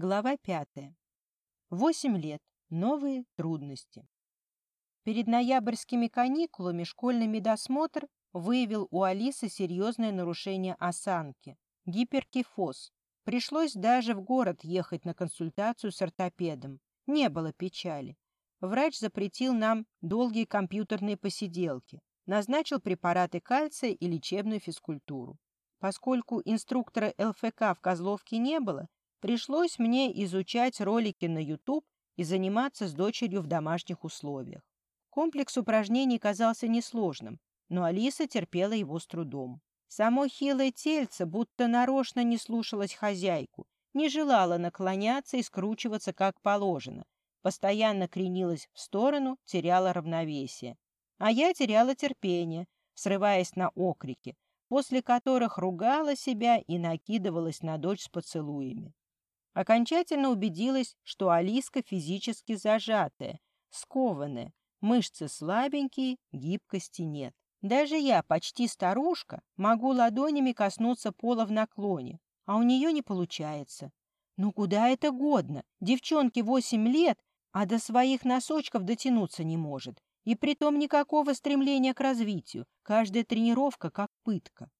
Глава пятая. Восемь лет. Новые трудности. Перед ноябрьскими каникулами школьный медосмотр выявил у Алисы серьезное нарушение осанки – гиперкифоз. Пришлось даже в город ехать на консультацию с ортопедом. Не было печали. Врач запретил нам долгие компьютерные посиделки, назначил препараты кальция и лечебную физкультуру. Поскольку инструктора ЛФК в Козловке не было, Пришлось мне изучать ролики на YouTube и заниматься с дочерью в домашних условиях. Комплекс упражнений казался несложным, но Алиса терпела его с трудом. Само хилое тельце будто нарочно не слушалось хозяйку, не желала наклоняться и скручиваться как положено, постоянно кренилась в сторону, теряла равновесие. А я теряла терпение, срываясь на окрики, после которых ругала себя и накидывалась на дочь с поцелуями. Окончательно убедилась, что Алиска физически зажатая, скованная, мышцы слабенькие, гибкости нет. Даже я, почти старушка, могу ладонями коснуться пола в наклоне, а у нее не получается. Ну куда это годно? Девчонке восемь лет, а до своих носочков дотянуться не может. И притом никакого стремления к развитию. Каждая тренировка как пытка.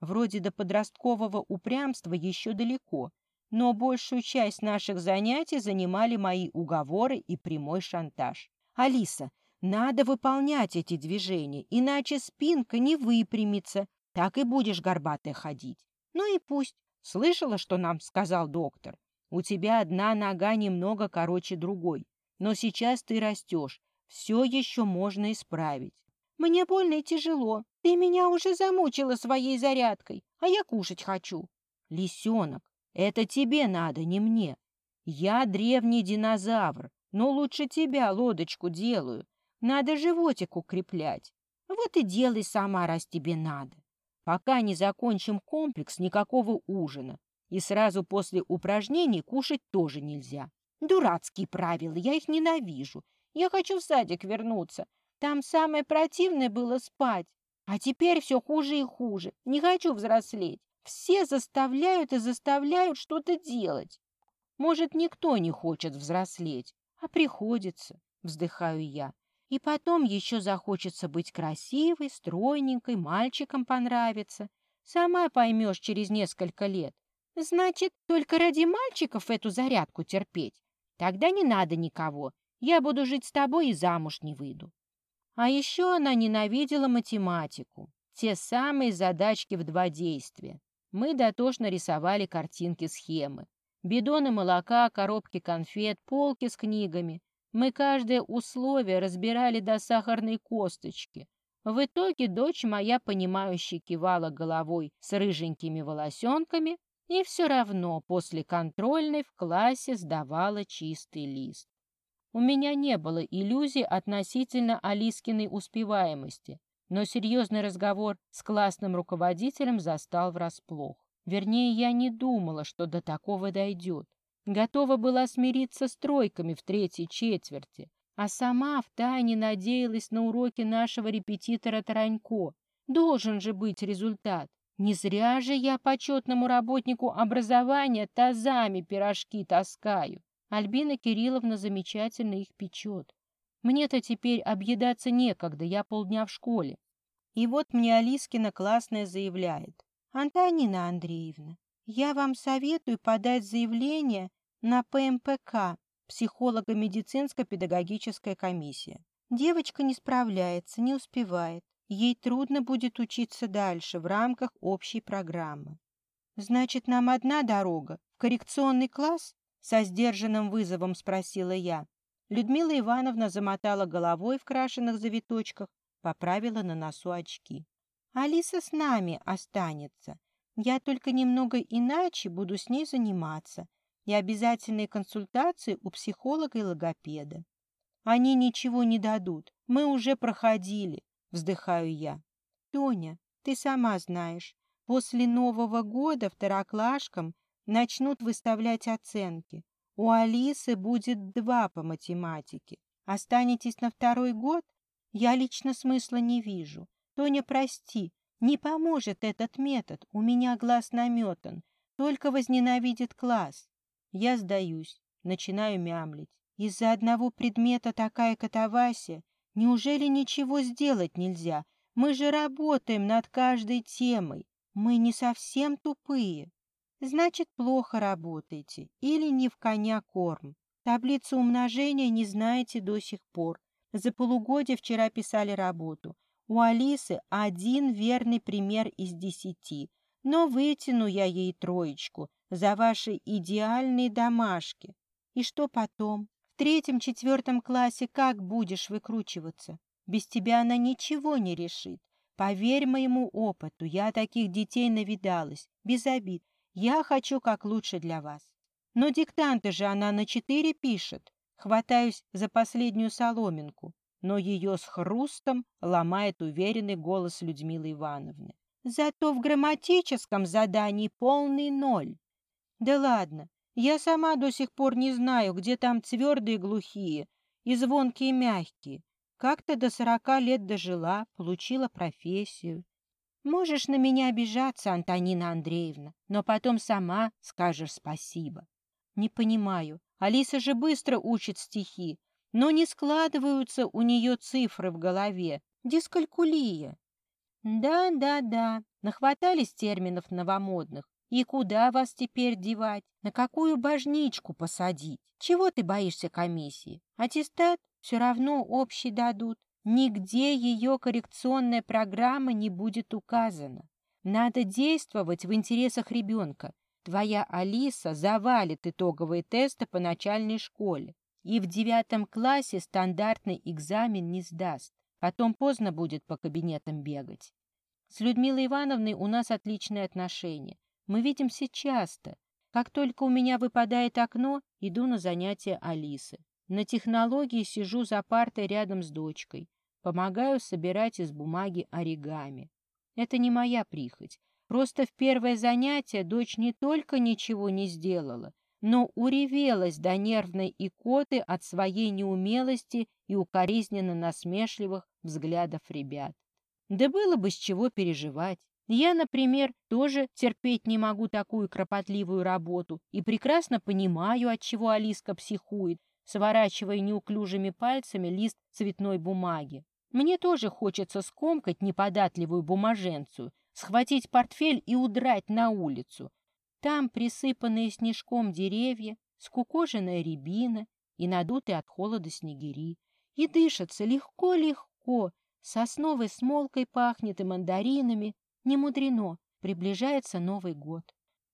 Вроде до подросткового упрямства еще далеко, но большую часть наших занятий занимали мои уговоры и прямой шантаж. «Алиса, надо выполнять эти движения, иначе спинка не выпрямится, так и будешь горбатая ходить». «Ну и пусть. Слышала, что нам сказал доктор? У тебя одна нога немного короче другой, но сейчас ты растешь, все еще можно исправить». «Мне больно и тяжело. Ты меня уже замучила своей зарядкой, а я кушать хочу». «Лисенок, это тебе надо, не мне. Я древний динозавр, но лучше тебя лодочку делаю. Надо животик укреплять. Вот и делай сама, раз тебе надо. Пока не закончим комплекс, никакого ужина. И сразу после упражнений кушать тоже нельзя. Дурацкие правила, я их ненавижу. Я хочу в садик вернуться. Там самое противное было спать. А теперь все хуже и хуже. Не хочу взрослеть. Все заставляют и заставляют что-то делать. Может, никто не хочет взрослеть, а приходится, вздыхаю я. И потом еще захочется быть красивой, стройненькой, мальчикам понравится. Сама поймешь через несколько лет. Значит, только ради мальчиков эту зарядку терпеть. Тогда не надо никого. Я буду жить с тобой и замуж не выйду. А еще она ненавидела математику. Те самые задачки в два действия. Мы дотошно рисовали картинки-схемы. Бидоны молока, коробки конфет, полки с книгами. Мы каждое условие разбирали до сахарной косточки. В итоге дочь моя, понимающе кивала головой с рыженькими волосенками и все равно после контрольной в классе сдавала чистый лист. У меня не было иллюзий относительно Алискиной успеваемости но серьезный разговор с классным руководителем застал врасплох. Вернее, я не думала, что до такого дойдет. Готова была смириться с тройками в третьей четверти, а сама втайне надеялась на уроки нашего репетитора Таранько. Должен же быть результат. Не зря же я почетному работнику образования тазами пирожки таскаю. Альбина Кирилловна замечательно их печет. Мне-то теперь объедаться некогда, я полдня в школе. И вот мне Алискина классная заявляет. Антонина Андреевна, я вам советую подать заявление на ПМПК, психолого-медицинско-педагогическая комиссия. Девочка не справляется, не успевает. Ей трудно будет учиться дальше в рамках общей программы. Значит, нам одна дорога, в коррекционный класс? Со сдержанным вызовом спросила я. Людмила Ивановна замотала головой в крашенных завиточках, поправила на носу очки. «Алиса с нами останется. Я только немного иначе буду с ней заниматься. И обязательные консультации у психолога и логопеда. Они ничего не дадут. Мы уже проходили», — вздыхаю я. «Тоня, ты сама знаешь, после Нового года второклашкам начнут выставлять оценки. У Алисы будет два по математике. Останетесь на второй год? Я лично смысла не вижу. Тоня, прости, не поможет этот метод. У меня глаз наметан. Только возненавидит класс. Я сдаюсь, начинаю мямлить. Из-за одного предмета такая катавасия. Неужели ничего сделать нельзя? Мы же работаем над каждой темой. Мы не совсем тупые. Значит, плохо работаете или не в коня корм. Таблицу умножения не знаете до сих пор. За полугодие вчера писали работу. У Алисы один верный пример из десяти. Но вытяну я ей троечку за ваши идеальные домашки. И что потом? В третьем-четвертом классе как будешь выкручиваться? Без тебя она ничего не решит. Поверь моему опыту, я таких детей навидалась, без обид. Я хочу как лучше для вас. Но диктанты же она на четыре пишет. Хватаюсь за последнюю соломинку, но ее с хрустом ломает уверенный голос Людмилы Ивановны. Зато в грамматическом задании полный ноль. Да ладно, я сама до сих пор не знаю, где там твердые глухие и звонкие мягкие. Как-то до сорока лет дожила, получила профессию. Можешь на меня обижаться, Антонина Андреевна, но потом сама скажешь спасибо. Не понимаю, Алиса же быстро учит стихи, но не складываются у нее цифры в голове. Дискалькулия. Да, да, да, нахватались терминов новомодных. И куда вас теперь девать? На какую божничку посадить? Чего ты боишься комиссии? Аттестат все равно общий дадут. Нигде ее коррекционная программа не будет указана. Надо действовать в интересах ребенка. Твоя Алиса завалит итоговые тесты по начальной школе и в девятом классе стандартный экзамен не сдаст. Потом поздно будет по кабинетам бегать. С Людмилой Ивановной у нас отличные отношения. Мы видимся часто. Как только у меня выпадает окно, иду на занятия Алисы. На технологии сижу за партой рядом с дочкой. Помогаю собирать из бумаги оригами. Это не моя прихоть. Просто в первое занятие дочь не только ничего не сделала, но уревелась до нервной икоты от своей неумелости и укоризненно насмешливых взглядов ребят. Да было бы с чего переживать. Я, например, тоже терпеть не могу такую кропотливую работу и прекрасно понимаю, от чего Алиска психует, сворачивая неуклюжими пальцами лист цветной бумаги. Мне тоже хочется скомкать неподатливую бумаженцию, схватить портфель и удрать на улицу. Там присыпанные снежком деревья, скукоженная рябина и надутые от холода снегири. И дышится легко-легко, сосновой смолкой пахнет и мандаринами. Не мудрено, приближается Новый год.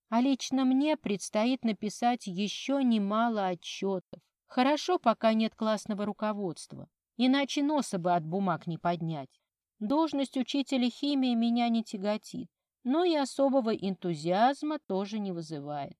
А лично мне предстоит написать еще немало отчетов. Хорошо, пока нет классного руководства, иначе носа бы от бумаг не поднять. Должность учителя химии меня не тяготит, но и особого энтузиазма тоже не вызывает.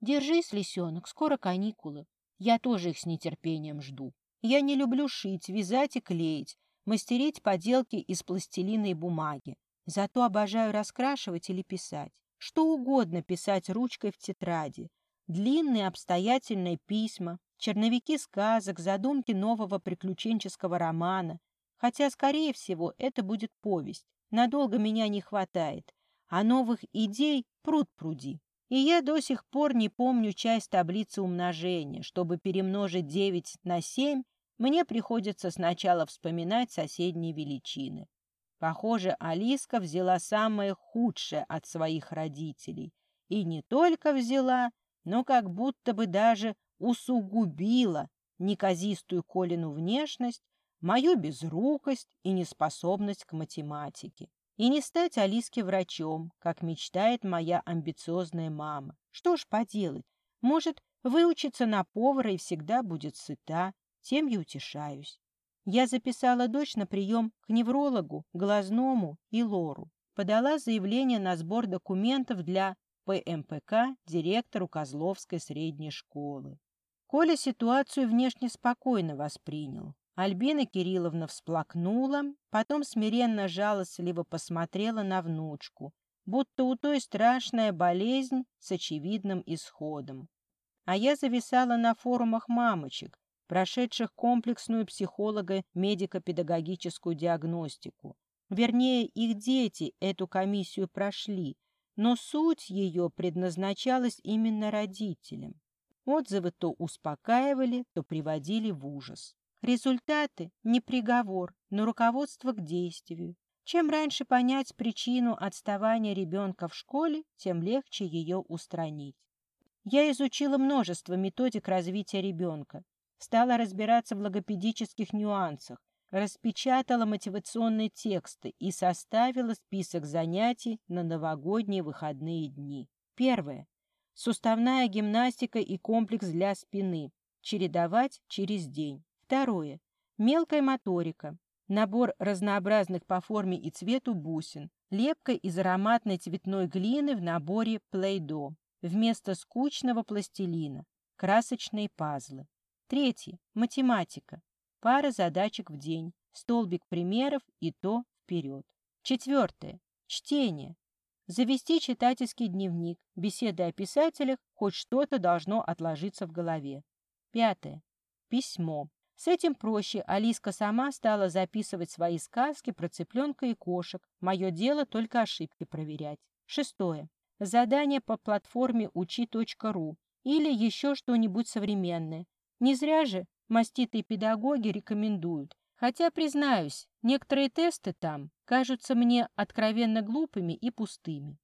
Держись, лисенок, скоро каникулы. Я тоже их с нетерпением жду. Я не люблю шить, вязать и клеить, мастерить поделки из пластилина и бумаги. Зато обожаю раскрашивать или писать. Что угодно писать ручкой в тетради. Длинные обстоятельные письма, черновики сказок, задумки нового приключенческого романа, Хотя, скорее всего, это будет повесть. Надолго меня не хватает. А новых идей пруд пруди. И я до сих пор не помню часть таблицы умножения. Чтобы перемножить 9 на 7, мне приходится сначала вспоминать соседние величины. Похоже, Алиска взяла самое худшее от своих родителей. И не только взяла, но как будто бы даже усугубила неказистую Колину внешность мою безрукость и неспособность к математике. И не стать Алиске врачом, как мечтает моя амбициозная мама. Что ж поделать, может, выучиться на повара и всегда будет сыта, тем и утешаюсь. Я записала дочь на прием к неврологу, глазному и лору. Подала заявление на сбор документов для ПМПК директору Козловской средней школы. Коля ситуацию внешне спокойно воспринял. Альбина Кирилловна всплакнула, потом смиренно жалостливо посмотрела на внучку, будто у той страшная болезнь с очевидным исходом. А я зависала на форумах мамочек, прошедших комплексную психолого-медико-педагогическую диагностику. Вернее, их дети эту комиссию прошли, но суть ее предназначалась именно родителям. Отзывы то успокаивали, то приводили в ужас. Результаты – не приговор, но руководство к действию. Чем раньше понять причину отставания ребенка в школе, тем легче ее устранить. Я изучила множество методик развития ребенка, стала разбираться в логопедических нюансах, распечатала мотивационные тексты и составила список занятий на новогодние выходные дни. Первое. Суставная гимнастика и комплекс для спины. Чередовать через день. Второе. Мелкая моторика. Набор разнообразных по форме и цвету бусин. Лепка из ароматной цветной глины в наборе Play-Doh. Вместо скучного пластилина. Красочные пазлы. Третье. Математика. Пара задачек в день. Столбик примеров и то вперед. Четвертое. Чтение. Завести читательский дневник. Беседы о писателях. Хоть что-то должно отложиться в голове. Пятое. Письмо. С этим проще. Алиска сама стала записывать свои сказки про цыпленка и кошек. Мое дело только ошибки проверять. Шестое. Задание по платформе учи.ру или еще что-нибудь современное. Не зря же маститые педагоги рекомендуют. Хотя, признаюсь, некоторые тесты там кажутся мне откровенно глупыми и пустыми.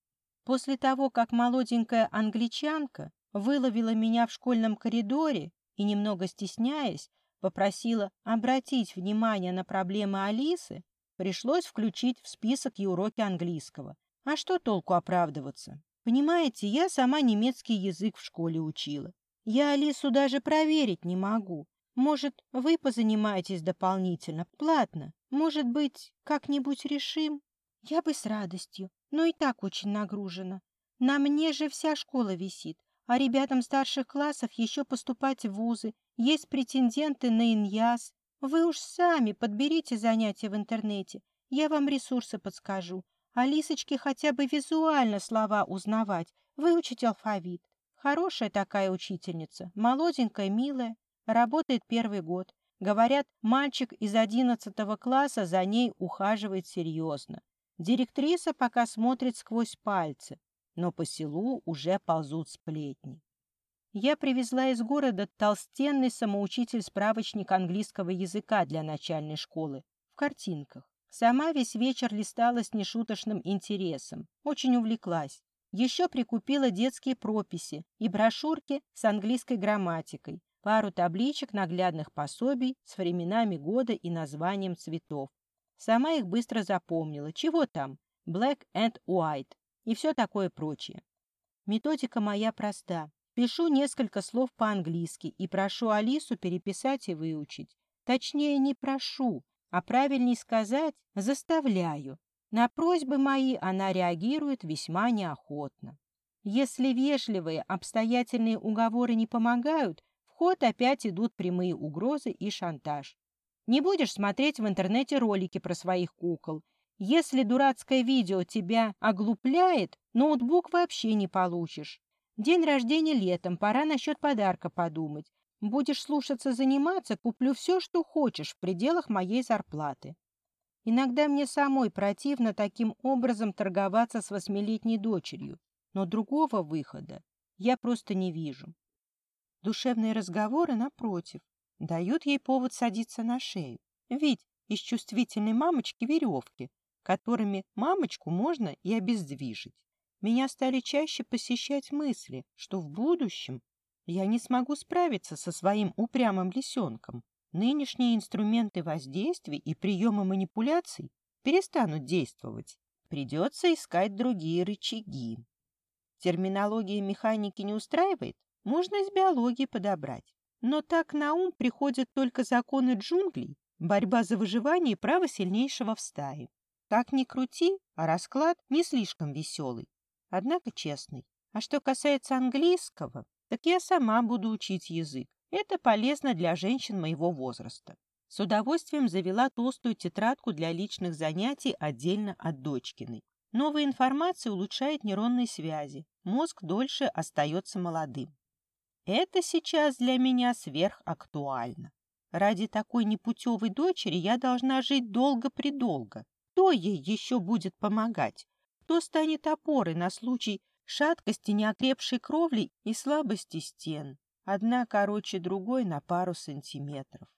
После того, как молоденькая англичанка выловила меня в школьном коридоре и, немного стесняясь, попросила обратить внимание на проблемы Алисы, пришлось включить в список и уроки английского. А что толку оправдываться? Понимаете, я сама немецкий язык в школе учила. Я Алису даже проверить не могу. Может, вы позанимаетесь дополнительно, платно? Может быть, как-нибудь решим? Я бы с радостью, но и так очень нагружена. На мне же вся школа висит, а ребятам старших классов еще поступать в вузы, есть претенденты на иньяс. Вы уж сами подберите занятия в интернете, я вам ресурсы подскажу. А Лисочке хотя бы визуально слова узнавать, выучить алфавит. Хорошая такая учительница, молоденькая, милая, работает первый год. Говорят, мальчик из одиннадцатого класса за ней ухаживает серьезно. Директриса пока смотрит сквозь пальцы, но по селу уже ползут сплетни. Я привезла из города толстенный самоучитель-справочник английского языка для начальной школы в картинках. Сама весь вечер листала с нешуточным интересом, очень увлеклась. Еще прикупила детские прописи и брошюрки с английской грамматикой, пару табличек наглядных пособий с временами года и названием цветов. Сама их быстро запомнила. Чего там? Black and white и все такое прочее. Методика моя проста. Пишу несколько слов по-английски и прошу Алису переписать и выучить. Точнее, не прошу, а правильней сказать, заставляю. На просьбы мои она реагирует весьма неохотно. Если вежливые, обстоятельные уговоры не помогают, ход опять идут прямые угрозы и шантаж. Не будешь смотреть в интернете ролики про своих кукол. Если дурацкое видео тебя оглупляет, ноутбук вообще не получишь. День рождения летом, пора насчет подарка подумать. Будешь слушаться заниматься, куплю все, что хочешь в пределах моей зарплаты. Иногда мне самой противно таким образом торговаться с восьмилетней дочерью, но другого выхода я просто не вижу. Душевные разговоры, напротив, дают ей повод садиться на шею. Ведь из чувствительной мамочки веревки, которыми мамочку можно и обездвижить меня стали чаще посещать мысли, что в будущем я не смогу справиться со своим упрямым лисенком. Нынешние инструменты воздействия и приемы манипуляций перестанут действовать. Придется искать другие рычаги. Терминология механики не устраивает? Можно из биологии подобрать. Но так на ум приходят только законы джунглей, борьба за выживание и право сильнейшего в стае. Так ни крути, а расклад не слишком веселый однако честный. А что касается английского, так я сама буду учить язык. Это полезно для женщин моего возраста. С удовольствием завела толстую тетрадку для личных занятий отдельно от дочкиной. Новая информация улучшает нейронные связи. Мозг дольше остается молодым. Это сейчас для меня сверхактуально. Ради такой непутевой дочери я должна жить долго-предолго. Кто ей еще будет помогать? Кто станет опорой на случай шаткости неокрепшей кровли и слабости стен? Одна короче другой на пару сантиметров.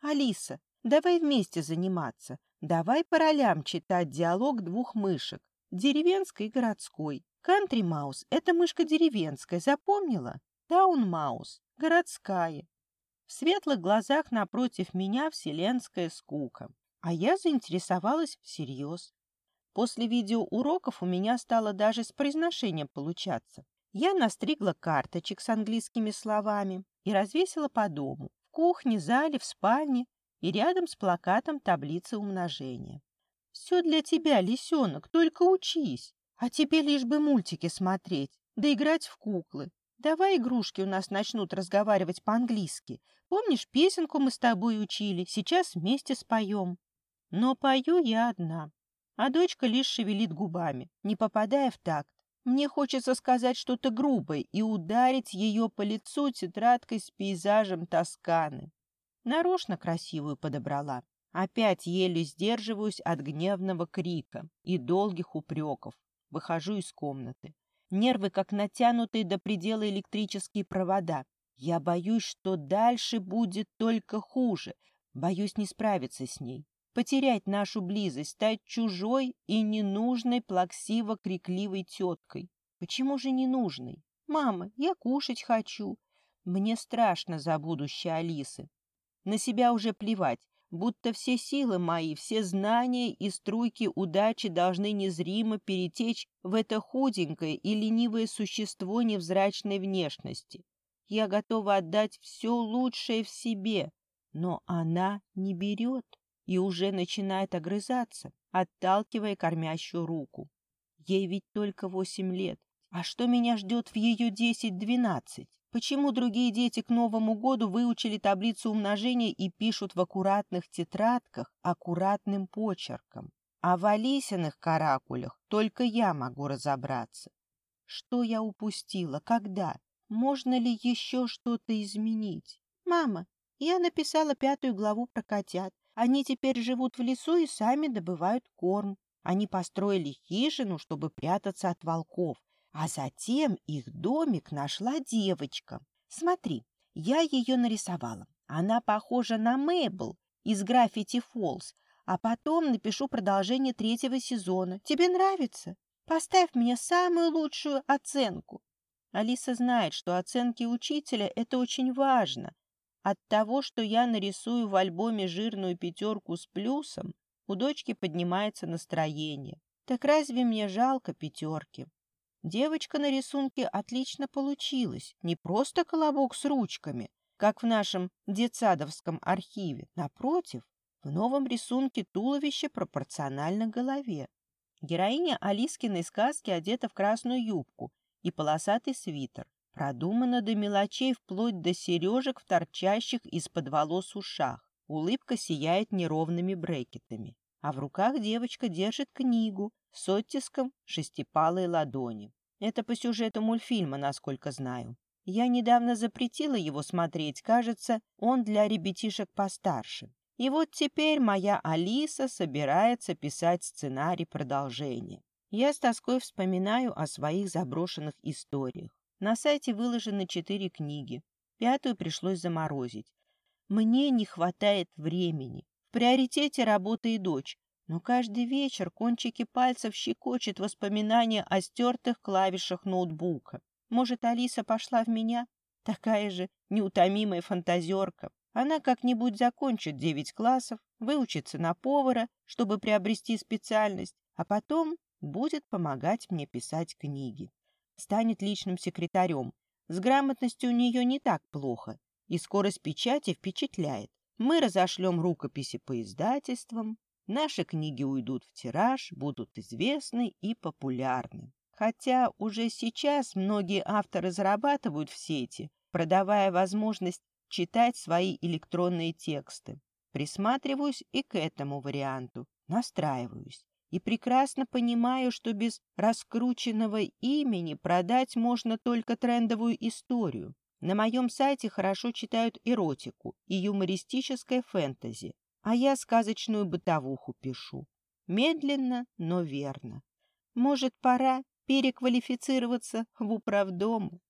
Алиса, давай вместе заниматься. Давай по ролям читать диалог двух мышек, деревенской и городской. Кантри Маус — это мышка деревенская, запомнила? Таун Маус — городская. В светлых глазах напротив меня вселенская скука. А я заинтересовалась всерьез. После видеоуроков у меня стало даже с произношением получаться. Я настригла карточек с английскими словами и развесила по дому, в кухне, зале, в спальне и рядом с плакатом таблицы умножения. «Все для тебя, лисенок, только учись. А тебе лишь бы мультики смотреть, да играть в куклы. Давай игрушки у нас начнут разговаривать по-английски. Помнишь, песенку мы с тобой учили, сейчас вместе споем. Но пою я одна, а дочка лишь шевелит губами, не попадая в такт. Мне хочется сказать что-то грубое и ударить ее по лицу тетрадкой с пейзажем Тосканы. Нарочно красивую подобрала. Опять еле сдерживаюсь от гневного крика и долгих упреков. Выхожу из комнаты. Нервы, как натянутые до предела электрические провода. Я боюсь, что дальше будет только хуже. Боюсь не справиться с ней. Потерять нашу близость, стать чужой и ненужной, плаксиво-крикливой теткой. Почему же ненужной? Мама, я кушать хочу. Мне страшно за будущее Алисы. На себя уже плевать, будто все силы мои, все знания и струйки удачи должны незримо перетечь в это худенькое и ленивое существо невзрачной внешности. Я готова отдать все лучшее в себе, но она не берет и уже начинает огрызаться, отталкивая кормящую руку. Ей ведь только восемь лет. А что меня ждет в ее десять-двенадцать? Почему другие дети к Новому году выучили таблицу умножения и пишут в аккуратных тетрадках аккуратным почерком? А в Алисиных каракулях только я могу разобраться. Что я упустила? Когда? Можно ли еще что-то изменить? Мама, я написала пятую главу про котят. Они теперь живут в лесу и сами добывают корм. Они построили хижину, чтобы прятаться от волков. А затем их домик нашла девочка. Смотри, я ее нарисовала. Она похожа на Мэйбл из Граффити Фолз. А потом напишу продолжение третьего сезона. Тебе нравится? Поставь мне самую лучшую оценку. Алиса знает, что оценки учителя – это очень важно. От того, что я нарисую в альбоме жирную пятерку с плюсом, у дочки поднимается настроение. Так разве мне жалко пятерки? Девочка на рисунке отлично получилась. Не просто колобок с ручками, как в нашем детсадовском архиве. Напротив, в новом рисунке туловище пропорционально голове. Героиня Алискиной сказки одета в красную юбку и полосатый свитер. Продумано до мелочей вплоть до сережек торчащих из-под волос ушах. Улыбка сияет неровными брекетами. А в руках девочка держит книгу с оттиском шестипалой ладони. Это по сюжету мультфильма, насколько знаю. Я недавно запретила его смотреть, кажется, он для ребятишек постарше. И вот теперь моя Алиса собирается писать сценарий продолжения. Я с тоской вспоминаю о своих заброшенных историях. На сайте выложены четыре книги. Пятую пришлось заморозить. Мне не хватает времени. Приоритете работа и дочь. Но каждый вечер кончики пальцев щекочет воспоминания о стертых клавишах ноутбука. Может, Алиса пошла в меня? Такая же неутомимая фантазерка. Она как-нибудь закончит девять классов, выучится на повара, чтобы приобрести специальность, а потом будет помогать мне писать книги станет личным секретарем. С грамотностью у нее не так плохо, и скорость печати впечатляет. Мы разошлем рукописи по издательствам, наши книги уйдут в тираж, будут известны и популярны. Хотя уже сейчас многие авторы зарабатывают в сети, продавая возможность читать свои электронные тексты. Присматриваюсь и к этому варианту, настраиваюсь и прекрасно понимаю, что без раскрученного имени продать можно только трендовую историю. На моем сайте хорошо читают эротику и юмористическое фэнтези, а я сказочную бытовуху пишу. Медленно, но верно. Может, пора переквалифицироваться в управдому?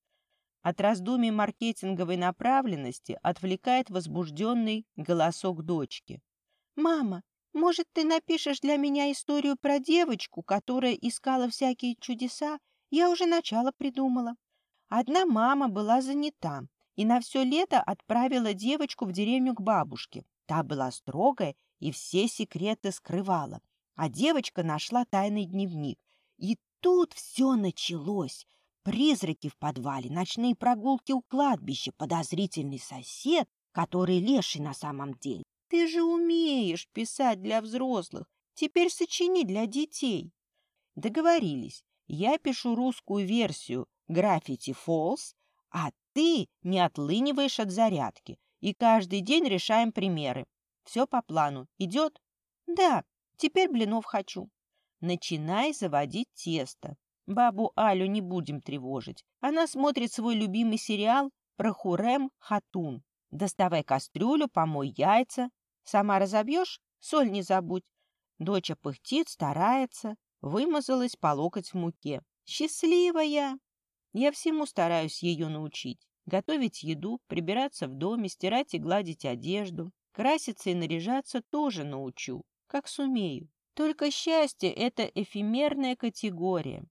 От раздумий маркетинговой направленности отвлекает возбужденный голосок дочки. «Мама, может, ты напишешь для меня историю про девочку, которая искала всякие чудеса? Я уже начало придумала. Одна мама была занята и на все лето отправила девочку в деревню к бабушке. Та была строгая и все секреты скрывала. А девочка нашла тайный дневник. И тут все началось. Призраки в подвале, ночные прогулки у кладбища, подозрительный сосед, который леший на самом деле. Ты же умеешь писать для взрослых. Теперь сочини для детей. Договорились. Я пишу русскую версию «Граффити Фолс», а ты не отлыниваешь от зарядки. И каждый день решаем примеры. Все по плану. Идет? Да, теперь блинов хочу. Начинай заводить тесто. Бабу Алю не будем тревожить. Она смотрит свой любимый сериал про Хурем Хатун. Доставай кастрюлю, помой яйца. Сама разобьешь? Соль не забудь. Доча пыхтит, старается. Вымазалась по локоть в муке. Счастливая! Я всему стараюсь ее научить. Готовить еду, прибираться в доме, стирать и гладить одежду. Краситься и наряжаться тоже научу, как сумею. Только счастье — это эфемерная категория.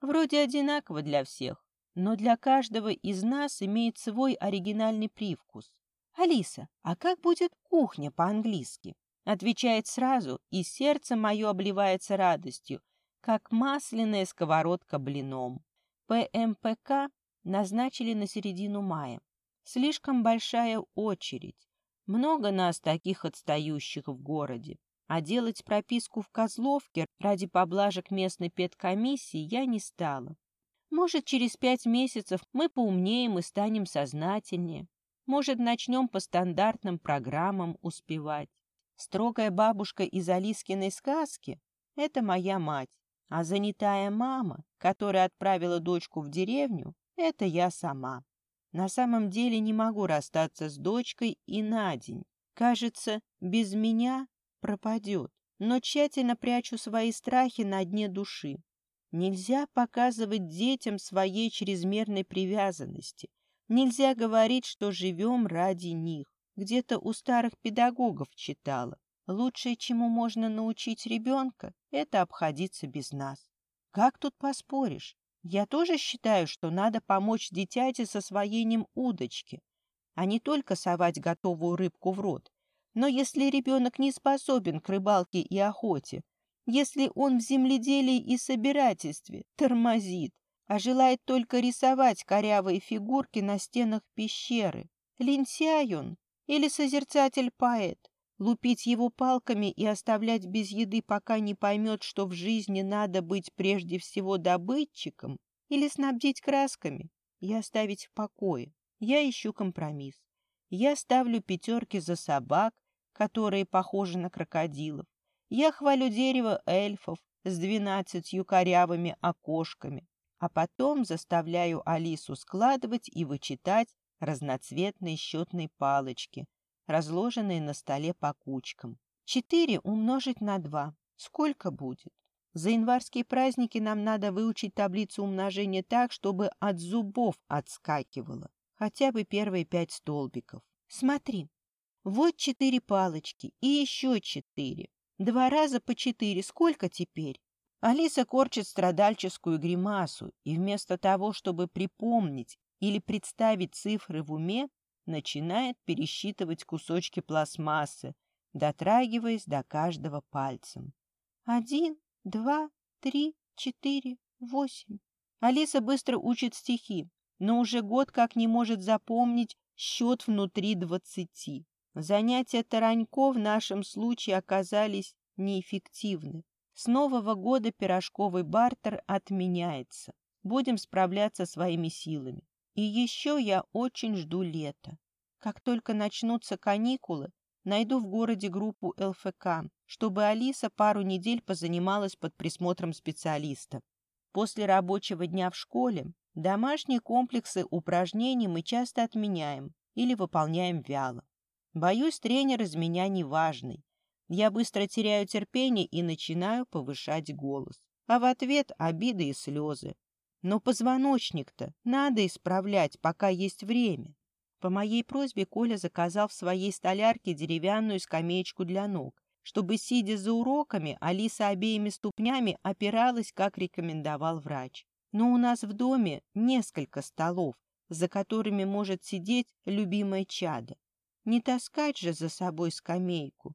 Вроде одинаково для всех, но для каждого из нас имеет свой оригинальный привкус. «Алиса, а как будет кухня по-английски?» Отвечает сразу, и сердце мое обливается радостью, как масляная сковородка блином. ПМПК назначили на середину мая. Слишком большая очередь. Много нас таких отстающих в городе. А делать прописку в Козловке ради поблажек местной педкомиссии я не стала. Может, через пять месяцев мы поумнеем и станем сознательнее. Может, начнем по стандартным программам успевать. Строгая бабушка из Алискиной сказки — это моя мать, а занятая мама, которая отправила дочку в деревню, — это я сама. На самом деле не могу расстаться с дочкой и на день. Кажется, без меня пропадет, но тщательно прячу свои страхи на дне души. Нельзя показывать детям своей чрезмерной привязанности. Нельзя говорить, что живем ради них. Где-то у старых педагогов читала. Лучшее, чему можно научить ребенка, это обходиться без нас. Как тут поспоришь? Я тоже считаю, что надо помочь дитяте с освоением удочки, а не только совать готовую рыбку в рот. Но если ребенок не способен к рыбалке и охоте, если он в земледелии и собирательстве тормозит, а желает только рисовать корявые фигурки на стенах пещеры, лентяй он или созерцатель-поэт, лупить его палками и оставлять без еды, пока не поймет, что в жизни надо быть прежде всего добытчиком, или снабдить красками и оставить в покое. Я ищу компромисс. Я ставлю пятерки за собак, которые похожи на крокодилов. Я хвалю дерево эльфов с двенадцатью корявыми окошками, а потом заставляю Алису складывать и вычитать разноцветные счетные палочки, разложенные на столе по кучкам. Четыре умножить на два. Сколько будет? За январские праздники нам надо выучить таблицу умножения так, чтобы от зубов отскакивало. Хотя бы первые пять столбиков. Смотри, вот четыре палочки и еще четыре. Два раза по четыре. Сколько теперь? Алиса корчит страдальческую гримасу, и вместо того, чтобы припомнить или представить цифры в уме, начинает пересчитывать кусочки пластмассы, дотрагиваясь до каждого пальцем. Один, два, три, четыре, восемь. Алиса быстро учит стихи, но уже год как не может запомнить счет внутри двадцати. Занятия Таранько в нашем случае оказались неэффективны. С нового года пирожковый бартер отменяется. Будем справляться своими силами. И еще я очень жду лета. Как только начнутся каникулы, найду в городе группу ЛФК, чтобы Алиса пару недель позанималась под присмотром специалиста. После рабочего дня в школе домашние комплексы упражнений мы часто отменяем или выполняем вяло. Боюсь, тренер из меня неважный. Я быстро теряю терпение и начинаю повышать голос. А в ответ обиды и слезы. Но позвоночник-то надо исправлять, пока есть время. По моей просьбе Коля заказал в своей столярке деревянную скамеечку для ног, чтобы, сидя за уроками, Алиса обеими ступнями опиралась, как рекомендовал врач. Но у нас в доме несколько столов, за которыми может сидеть любимое чадо. Не таскать же за собой скамейку.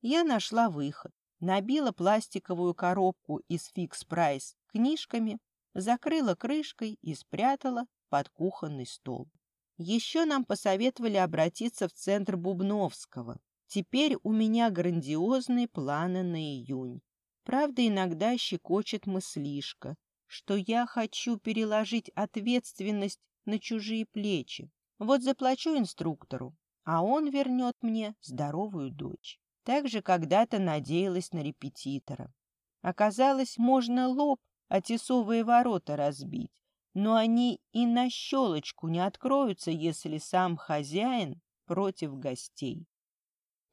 Я нашла выход. Набила пластиковую коробку из Fix Price книжками, закрыла крышкой и спрятала под кухонный стол. Еще нам посоветовали обратиться в центр Бубновского. Теперь у меня грандиозные планы на июнь. Правда, иногда щекочет мыслишка, что я хочу переложить ответственность на чужие плечи. Вот заплачу инструктору, а он вернет мне здоровую дочь. Так же когда-то надеялась на репетитора. Оказалось, можно лоб, а тесовые ворота разбить, но они и на щелочку не откроются, если сам хозяин против гостей.